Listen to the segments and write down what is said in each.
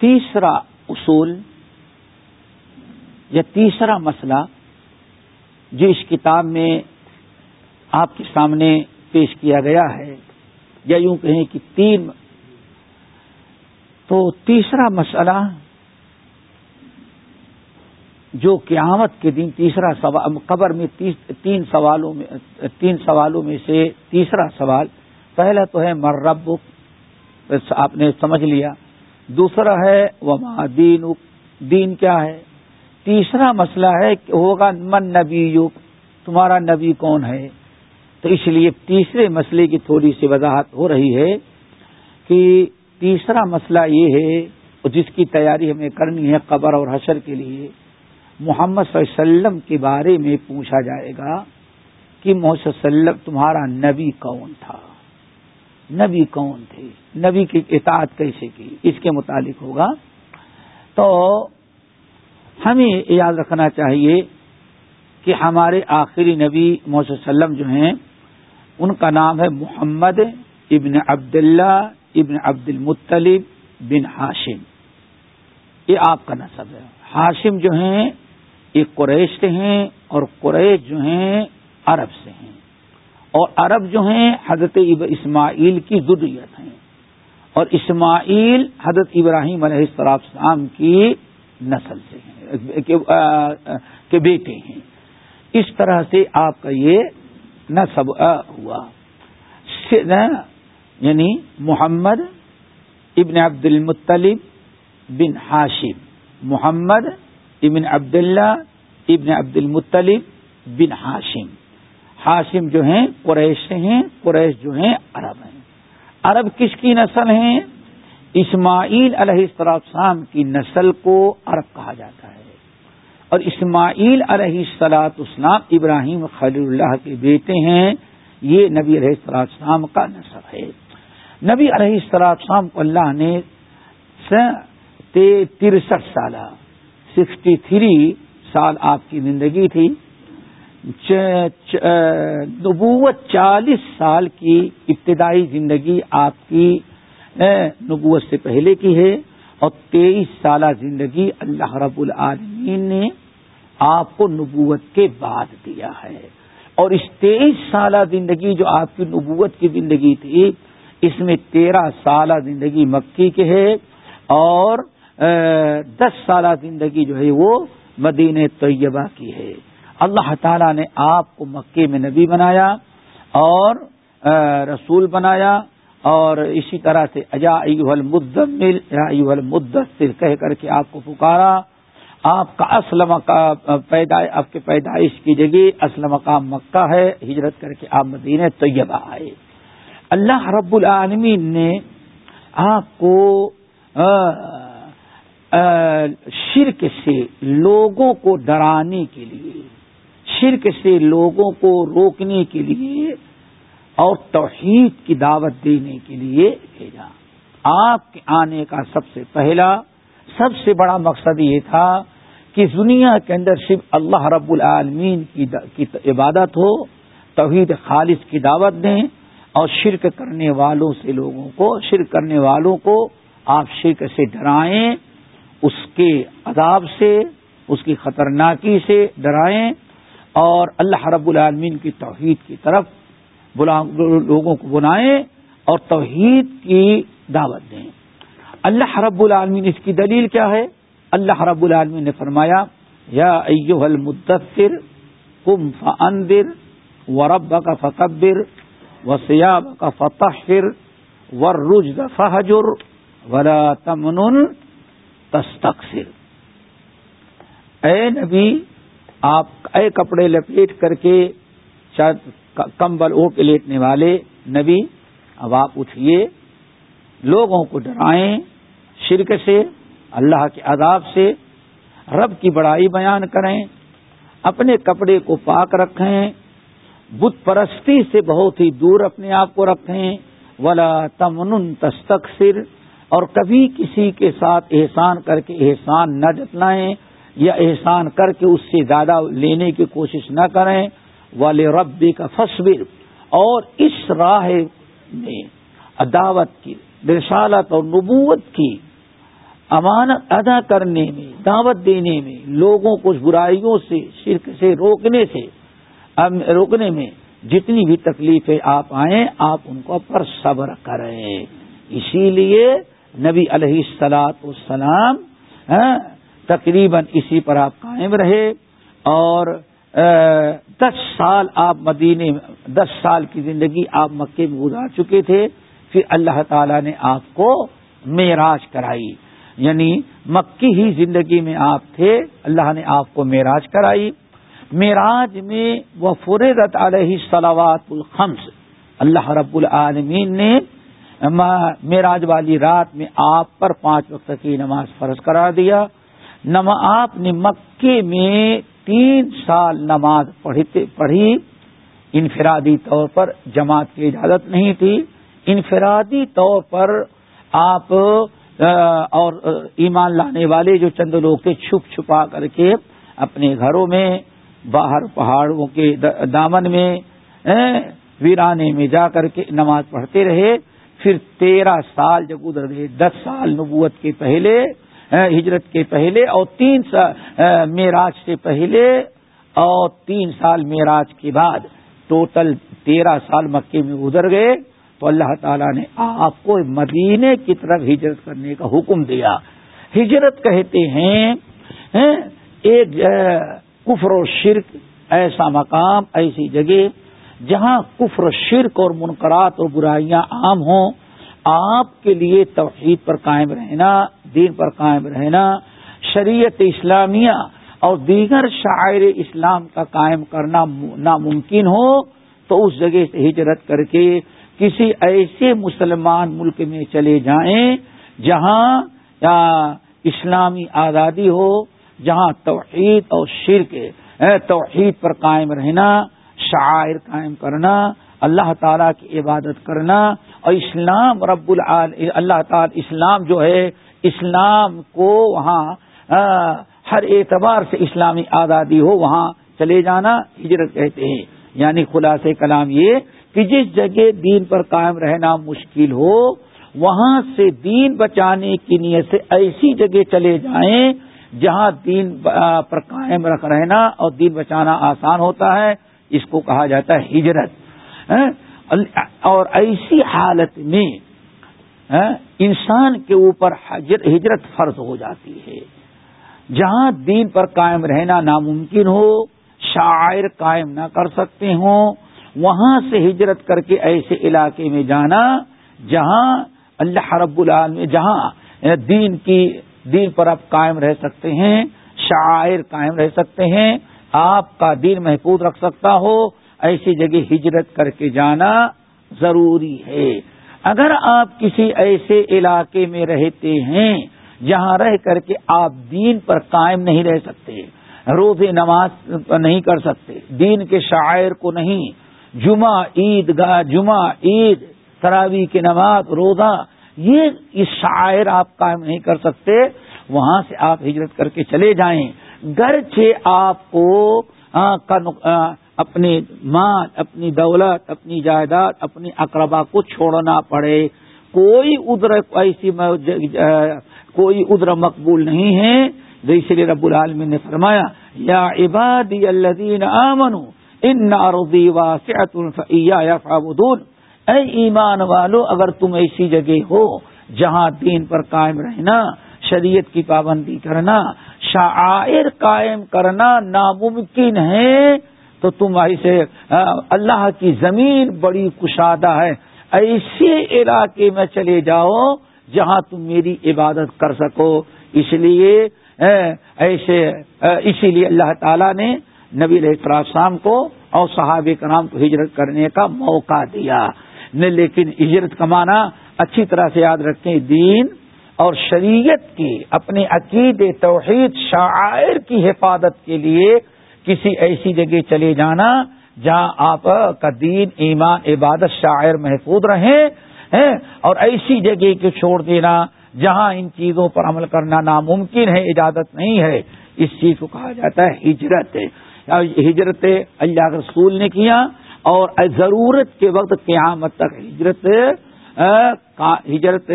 تیسرا اصول یا تیسرا مسئلہ جو اس کتاب میں آپ کے سامنے پیش کیا گیا ہے، یا یوں کہیں کہ تین، تو تیسرا مسئلہ جو قیامت کے دن تیسرا سوال قبر میں تین سوالوں میں، تین سوالوں میں سے تیسرا سوال، پہلا تو ہے مرب آپ نے سمجھ لیا۔ دوسرا ہے، وما دین دین کیا ہے؟ تیسرا مسئلہ ہے کہ ہوگا، من نبی یوگ تمہارا نبی کون ہے؟ تو اس لیے تیسرے مسئلے کی تھوڑی سی وضاحت ہو رہی ہے کہ تیسرا مسئلہ یہ ہے جس کی تیاری ہمیں کرنی ہے قبر اور حشر کے لیے، محمد صلی اللہ علیہ وسلم کے بارے میں پوچھا جائے گا کہ محمد صلی اللہ علیہ وسلم تمہارا نبی کون تھا؟ نبی کون تھے نبی کی اطاعت کیسے کی؟ اس کے متعلق ہوگا۔ تو ہمیں یاد رکھنا چاہیے کہ ہمارے آخری نبی محمد وسلم جو ہیں، ان کا نام ہے محمد ابن عبداللہ ابن عبد المطلب بن ہاشم یہ آپ کا نصب ہے۔ ہاشم جو ہیں، یہ قریش سے ہیں اور قریش جو ہیں، عرب سے ہیں۔ اور عرب جو ہیں، حضرت اسماعیل کی ضروریت ہیں۔ اور اسماعیل حضرت ابراہیم علیہ السلام کی نسل سے ہیں کے بیٹے ہیں۔ اس طرح سے آپ کا یہ نصب ہوا۔ یعنی محمد ابن عبد المطلب بن ہاشم محمد ابن عبداللہ ابن عبد المطلب بن ہاشم ہاشم جو ہیں، قریش سے ہیں، قریش جو ہیں، عرب ہیں۔ عرب کس کی نسل ہیں؟ اسماعیل علیہ السلام کی نسل کو عرب کہا جاتا ہے۔ اور اسماعیل علیہ السلاط اسلام ابراہیم خلی اللہ کے بیٹے ہیں، یہ نبی علیہ السلام کا نصب ہے۔ نبی علیہ السلام کو اللہ نے ترسٹھ سالہ، سکسٹی تھری سال آپ کی زندگی تھی۔ نبوت چالیس سال کی ابتدائی زندگی آپ کی نبوت سے پہلے کی ہے اور تیئیس سالہ زندگی اللہ رب العالمین نے آپ کو نبوت کے بعد دیا ہے۔ اور اس تیئیس سالہ زندگی جو آپ کی نبوت کی زندگی تھی، اس میں تیرہ سالہ زندگی مکی کے ہے اور دس سالہ زندگی جو ہے وہ مدین طیبہ کی ہے۔ اللہ تعالی نے آپ کو مکے میں نبی بنایا اور رسول بنایا اور اسی طرح سے اجا المدمل المدثر کہہ کر کے آپ کو پکارا۔ آپ کا اصل آپ کے پیدائش کی جگہ اصل مقام مکہ ہے، ہجرت کر کے آپ مدینہ طیبہ آئے۔ اللہ رب العالمین نے آپ کو شرک سے لوگوں کو ڈرانے کے لیے شرک سے لوگوں کو روکنے کے لیے اور توحید کی دعوت دینے کے لیے بھیجا۔ آپ کے آنے کا سب سے پہلا، سب سے بڑا مقصد یہ تھا کہ دنیا کے اندر صرف اللہ رب العالمین کی عبادت ہو، توحید خالص کی دعوت دیں اور شرک کرنے والوں سے لوگوں کو، شرک کرنے والوں کو آپ شرک سے ڈرائیں، اس کے عذاب سے، اس کی خطرناکی سے ڈرائیں اور اللہ رب العالمین کی توحید کی طرف لوگوں کو بلائیں اور توحید کی دعوت دیں۔ اللہ رب العالمین، اس کی دلیل کیا ہے؟ اللہ رب العالمین نے فرمایا، یا ایو المدثر کم فندر و رب کا فقبر و سیاب کا فتحر و رج فہجر، ولا تمن تستقصر اے نبی آپ اے کپڑے لپیٹ کر کے شاید کمبل او کے لیٹنے والے نبی، اب آپ اٹھیے لوگوں کو ڈرائیں شرک سے، اللہ کے عذاب سے، رب کی بڑائی بیان کریں، اپنے کپڑے کو پاک رکھیں، بت پرستی سے بہت ہی دور اپنے آپ کو رکھیں، ولا تمن تستقصر اور کبھی کسی کے ساتھ احسان کر کے احسان نہ جتلائیں یا احسان کر کے اس سے زیادہ لینے کی کوشش نہ کریں۔ والے ربی کا فصبر اور اس راہ میں عداوت کی، رسالت اور نبوت کی امانت ادا کرنے میں، دعوت دینے میں، لوگوں کو برائیوں سے، شرک سے روکنے سے روکنے میں جتنی بھی تکلیفیں آپ آئیں، آپ ان کو پر صبر کریں۔ اسی لیے نبی علیہ السلاط السلام ہاں، تقریباً اسی پر آپ قائم رہے اور دس سال آپ مدینے، دس سال کی زندگی آپ مکے میں گزار چکے تھے، پھر اللہ تعالی نے آپ کو معراج کرائی۔ یعنی مکی ہی زندگی میں آپ تھے، اللہ نے آپ کو معراج کرائی۔ معراج میں وہ فرضت علیہ صلاوات الخمس، اللہ رب العالمین نے معراج والی رات میں آپ پر پانچ وقت کی نماز فرض کرا دیا۔ نما آپ نے مکے میں تین سال نماز پڑھتے پڑھی۔ انفرادی طور پر جماعت کی اجازت نہیں تھی۔ انفرادی طور پر آپ اور ایمان لانے والے جو چند لوگ تھے، چھپ چھپا کر کے اپنے گھروں میں، باہر پہاڑوں کے دامن میں ویرانے میں جا کر کے نماز پڑھتے رہے۔ پھر تیرہ سال جب گزر گئے، دس سال نبوت کے پہلے ہجرت کے پہلے اور تین سال میراج سے پہلے اور تین سال میراج کے بعد۔ ٹوٹل تیرہ سال مکے میں گزر گئے تو اللہ تعالیٰ نے آپ کو مدینے کی طرف ہجرت کرنے کا حکم دیا۔ ہجرت کہتے ہیں ایک کفر و شرک ایسا مقام، ایسی جگہ جہاں کفر و شرک اور منقرات اور برائیاں عام ہوں۔ آپ کے لیے توحید پر قائم رہنا دین پر قائم رہنا، شریعت اسلامیہ اور دیگر شاعر اسلام کا قائم کرنا ناممکن ہو تو اس جگہ سے ہجرت کر کے کسی ایسے مسلمان ملک میں چلے جائیں جہاں اسلامی آزادی ہو، جہاں توحید اور شرک توحید پر قائم رہنا، شاعر قائم کرنا، اللہ تعالیٰ کی عبادت کرنا اور اسلام رب العال، اللہ تعالی اسلام جو ہے اسلام کو وہاں ہر اعتبار سے اسلامی آزادی ہو، وہاں چلے جانا ہجرت کہتے ہیں۔ یعنی خلاص کلام یہ کہ جس جگہ دین پر قائم رہنا مشکل ہو، وہاں سے دین بچانے کی نیت سے ایسی جگہ چلے جائیں جہاں دین پر قائم رکھ رہنا اور دین بچانا آسان ہوتا ہے۔ اس کو کہا جاتا ہے ہجرت اور ایسی حالت میں انسان کے اوپر ہجرت فرض ہو جاتی ہے۔ جہاں دین پر قائم رہنا ناممکن ہو، شاعر قائم نہ کر سکتے ہوں، وہاں سے ہجرت کر کے ایسے علاقے میں جانا، جہاں اللہ رب العالمین جہاں دین کی دین پر آپ قائم رہ سکتے ہیں، شاعر قائم رہ سکتے ہیں، آپ کا دین محفوظ رکھ سکتا ہو، ایسی جگہ ہجرت کر کے جانا ضروری ہے۔ اگر آپ کسی ایسے علاقے میں رہتے ہیں جہاں رہ کر کے آپ دین پر قائم نہیں رہ سکتے روز نماز نہیں کر سکتے، دین کے شاعر کو نہیں، جمعہ عید گاہ جمعہ، عید تراوی کی نماز، روزہ، یہ اس شاعر آپ قائم نہیں کر سکتے، وہاں سے آپ ہجرت کر کے چلے جائیں۔ گرچہ آپ کو اپنے مال، اپنی دولت، اپنی جائیداد، اپنی اقربا کو چھوڑنا پڑے۔ کوئی ادر ایسی کوئی ادر مقبول نہیں ہے۔ اسی لیے رب العالمین نے فرمایا، یا عبادی الذین آمنوا، ان ناروی یا فابدون اے ایمان والو، اگر تم ایسی جگہ ہو جہاں دین پر قائم رہنا، شریعت کی پابندی کرنا شاعر قائم کرنا ناممکن ہے تو تم ایسے اللہ کی زمین بڑی کشادہ ہے۔ ایسے علاقے میں چلے جاؤ جہاں تم میری عبادت کر سکو۔ اس لیے ایسے اسی لیے اللہ تعالی نے نبی علیہ شام کو اور صحاب کرام کو ہجرت کرنے کا موقع دیا۔ لیکن ہجرت کمانا اچھی طرح سے یاد رکھیں، دین اور شریعت کی، اپنے عقید توحید شاعر کی حفاظت کے لیے کسی ایسی جگہ چلے جانا جہاں آپ کا دین، ایمان، عبادت، شاعر محفوظ رہیں اور ایسی جگہ کو چھوڑ دینا جہاں ان چیزوں پر عمل کرنا ناممکن ہے، اجازت نہیں ہے۔ اس چیز کو کہا جاتا ہے ہجرت۔ ہجرت اللہ رسول نے کیا اور ضرورت کے وقت قیامت تک ہجرت ہجرت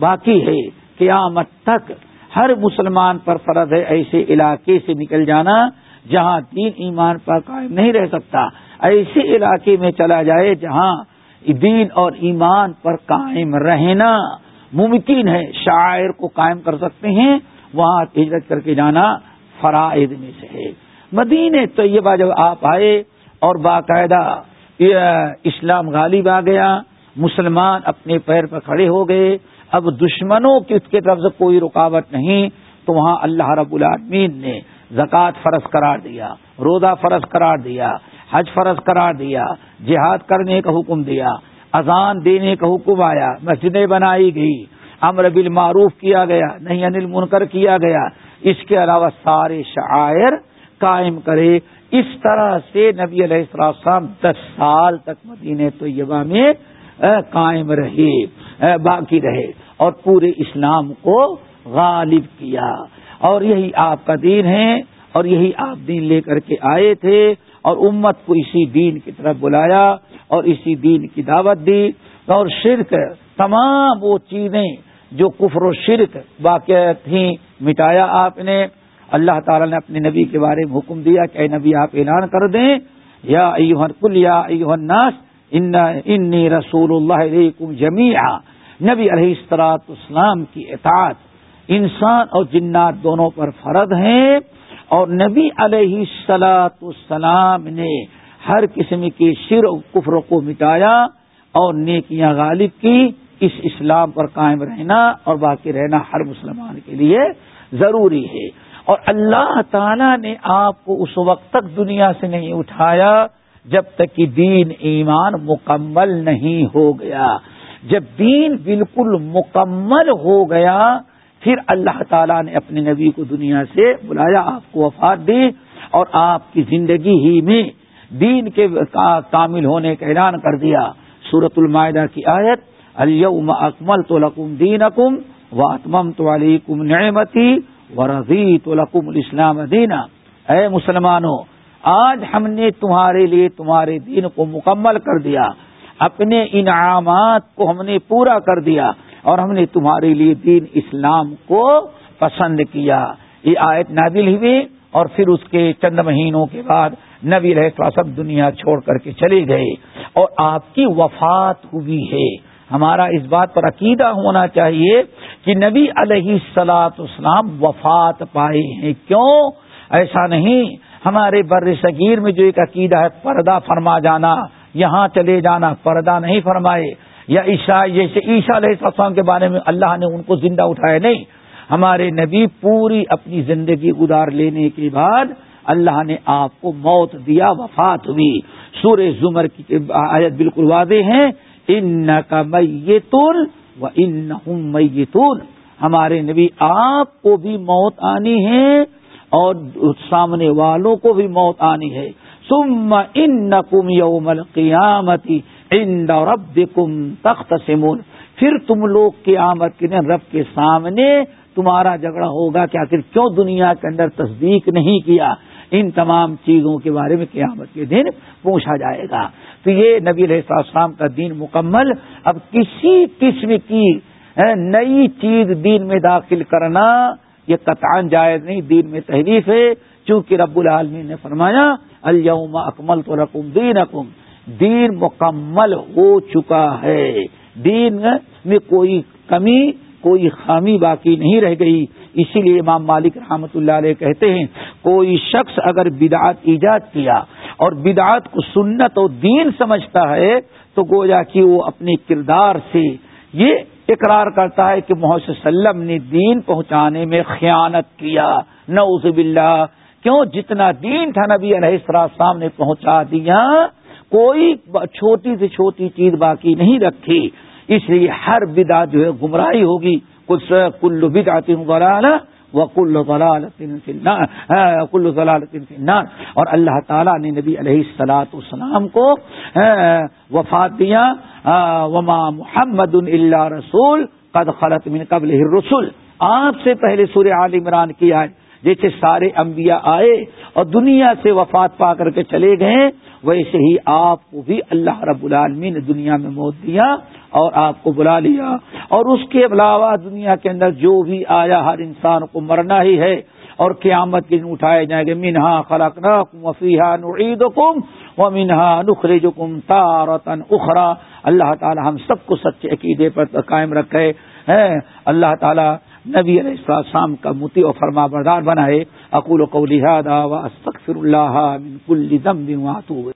باقی ہے۔ قیامت تک ہر مسلمان پر فرض ہے ایسے علاقے سے نکل جانا جہاں دین ایمان پر قائم نہیں رہ سکتا ایسے علاقے میں چلا جائے جہاں دین اور ایمان پر قائم رہنا ممکن ہے۔ شاعر کو قائم کر سکتے ہیں، وہاں ہجرت کر کے جانا فرائض میں سے ہے۔ مدینے طیبہ جب آپ آئے اور باقاعدہ اسلام غالب آ گیا، مسلمان اپنے پیر پر کھڑے ہو گئے، اب دشمنوں کی اس کے طرف سے کوئی رکاوٹ نہیں، تو وہاں اللہ رب العالمین نے زکوٰۃ فرض قرار دیا، روزہ فرض قرار دیا، حج فرض قرار دیا، جہاد کرنے کا حکم دیا، اذان دینے کا حکم آیا، مسجدیں بنائی گئی، امر بالمعروف کیا گیا نہیں انل منکر کیا گیا۔ اس کے علاوہ سارے شاعر قائم کرے۔ اس طرح سے نبی علیہ السلام دس سال تک مدینہ طیبہ میں قائم رہے باقی رہے اور پورے اسلام کو غالب کیا۔ اور یہی آپ کا دین ہے اور یہی آپ دین لے کر کے آئے تھے اور امت کو اسی دین کی طرف بلایا اور اسی دین کی دعوت دی اور شرک تمام وہ چیزیں جو کفر و شرک واقع تھیں مٹایا آپ نے اللہ تعالی نے اپنے نبی کے بارے میں حکم دیا کہ اے نبی آپ اعلان کر دیں یا کل یا الناس انی رسول اللہ علیکم جمیعا۔ نبی علیہ السلاط اسلام کی اطاعت انسان اور جنات دونوں پر فرد ہیں اور نبی علیہ السلاط السلام نے ہر قسم کے شر و کفر کو مٹایا اور نیکیاں غالب کی اس اسلام پر قائم رہنا اور باقی رہنا ہر مسلمان کے لیے ضروری ہے اور اللہ تعالی نے آپ کو اس وقت تک دنیا سے نہیں اٹھایا جب تک کہ دین ایمان مکمل نہیں ہو گیا۔ جب دین بالکل مکمل ہو گیا پھر اللہ تعالیٰ نے اپنے نبی کو دنیا سے بلایا، آپ کو وفات دی اور آپ کی زندگی ہی میں دین کے کامل ہونے کا اعلان کر دیا۔ سورت المائدہ کی آیت الم اکمل تو لکم دین اکم و اتمم تو علیکم نعمتی و رضی تو لکم الاسلام دینا۔ اے مسلمانوں، آج ہم نے تمہارے لیے تمہارے دین کو مکمل کر دیا۔ اپنے انعامات کو ہم نے پورا کر دیا۔ اور ہم نے تمہارے لیے دین اسلام کو پسند کیا۔ یہ آیت نادل ہوئی اور پھر اس کے چند مہینوں کے بعد نبی رہ سب دنیا چھوڑ کر کے چلے گئے اور آپ کی وفات ہوئی ہے۔ ہمارا اس بات پر عقیدہ ہونا چاہیے کہ نبی علیہ السلاط اسلام وفات پائے ہیں۔ کیوں؟ ایسا نہیں۔ ہمارے بر صغیر میں جو ایک عقیدہ ہے، پردہ فرما جانا، یہاں چلے جانا، پردہ نہیں فرمائے۔ یا عیشا جیسے عیشا علیہ السلام کے بارے میں اللہ نے ان کو زندہ اٹھایا نہیں۔ ہمارے نبی پوری اپنی زندگی گزار لینے کے بعد اللہ نے آپ کو موت دیا، وفات ہوئی۔ سور زمر کی آیت بالکل واضح ہے۔ ان کا میتون و ان میتون۔ ہمارے نبی آپ کو بھی موت آنی ہے اور سامنے والوں کو بھی موت آنی ہے۔ سم ان یوم القیامتی ان رب کم تخت سمون پھر تم لوگ کی آمد کے رب کے سامنے تمہارا جھگڑا ہوگا کہ آخر کیوں دنیا کے اندر تصدیق نہیں کیا؟ ان تمام چیزوں کے بارے میں قیامت کے دن پوچھا جائے گا۔ تو یہ نبی علیہ السلام کا دین مکمل اب کسی قسم کی نئی چیز دین میں داخل کرنا یہ قطعان جائز نہیں، دین میں تحریف ہے۔ چونکہ رب العالمین نے فرمایا الوم اکمل تو رقم دین اکم دین مکمل ہو چکا ہے۔ دین میں کوئی کمی، کوئی خامی باقی نہیں رہ گئی۔ اسی لیے امام مالک رحمۃ اللہ علیہ کہتے ہیں، کوئی شخص اگر بدعات ایجاد کیا اور بدعات کو سنت اور دین سمجھتا ہے، تو گویا کہ وہ اپنے کردار سے یہ اقرار کرتا ہے کہ محمد وسلم نے دین پہنچانے میں خیانت کیا۔ نعوذ باللہ۔ کیوں؟ جتنا دین تھا نبی علیہ السلام نے پہنچا دیا کوئی چھوٹی سے چھوٹی چیز باقی نہیں رکھی۔ اس لیے ہر بدا جو ہے گمراہی ہوگی۔ کچھ کلو بدا تین وہ کلو کلو فنار اور اللہ تعالیٰ نے نبی علیہ السلاط اسلام کو ہاں، وفات دیا۔ ہاں، وما محمد اللہ رسول قد خلط من قبل رسول آپ سے پہلے سورہ عال عمران کیا جیسے سارے انبیاء آئے اور دنیا سے وفات پا کر کے چلے گئے۔ ویسے ہی آپ کو بھی اللہ رب العالمین نے دنیا میں موت دیا اور آپ کو بلا لیا۔ اور اس کے علاوہ دنیا کے اندر جو بھی آیا، ہر انسان کو مرنا ہی ہے۔ اور قیامت کے دن اٹھائے جائیں گے منہا خلق وفیحا نعید کم و منہا نخر جکم تارتن اخرا اللہ تعالی ہم سب کو سچے عقیدے پر قائم رکھے۔ اللہ تعالی نبی علیہ السلام کا متی و فرما بردار بنائے۔ اقول و کو لہٰذا و استغفر اللہ من کل ذنب واتوب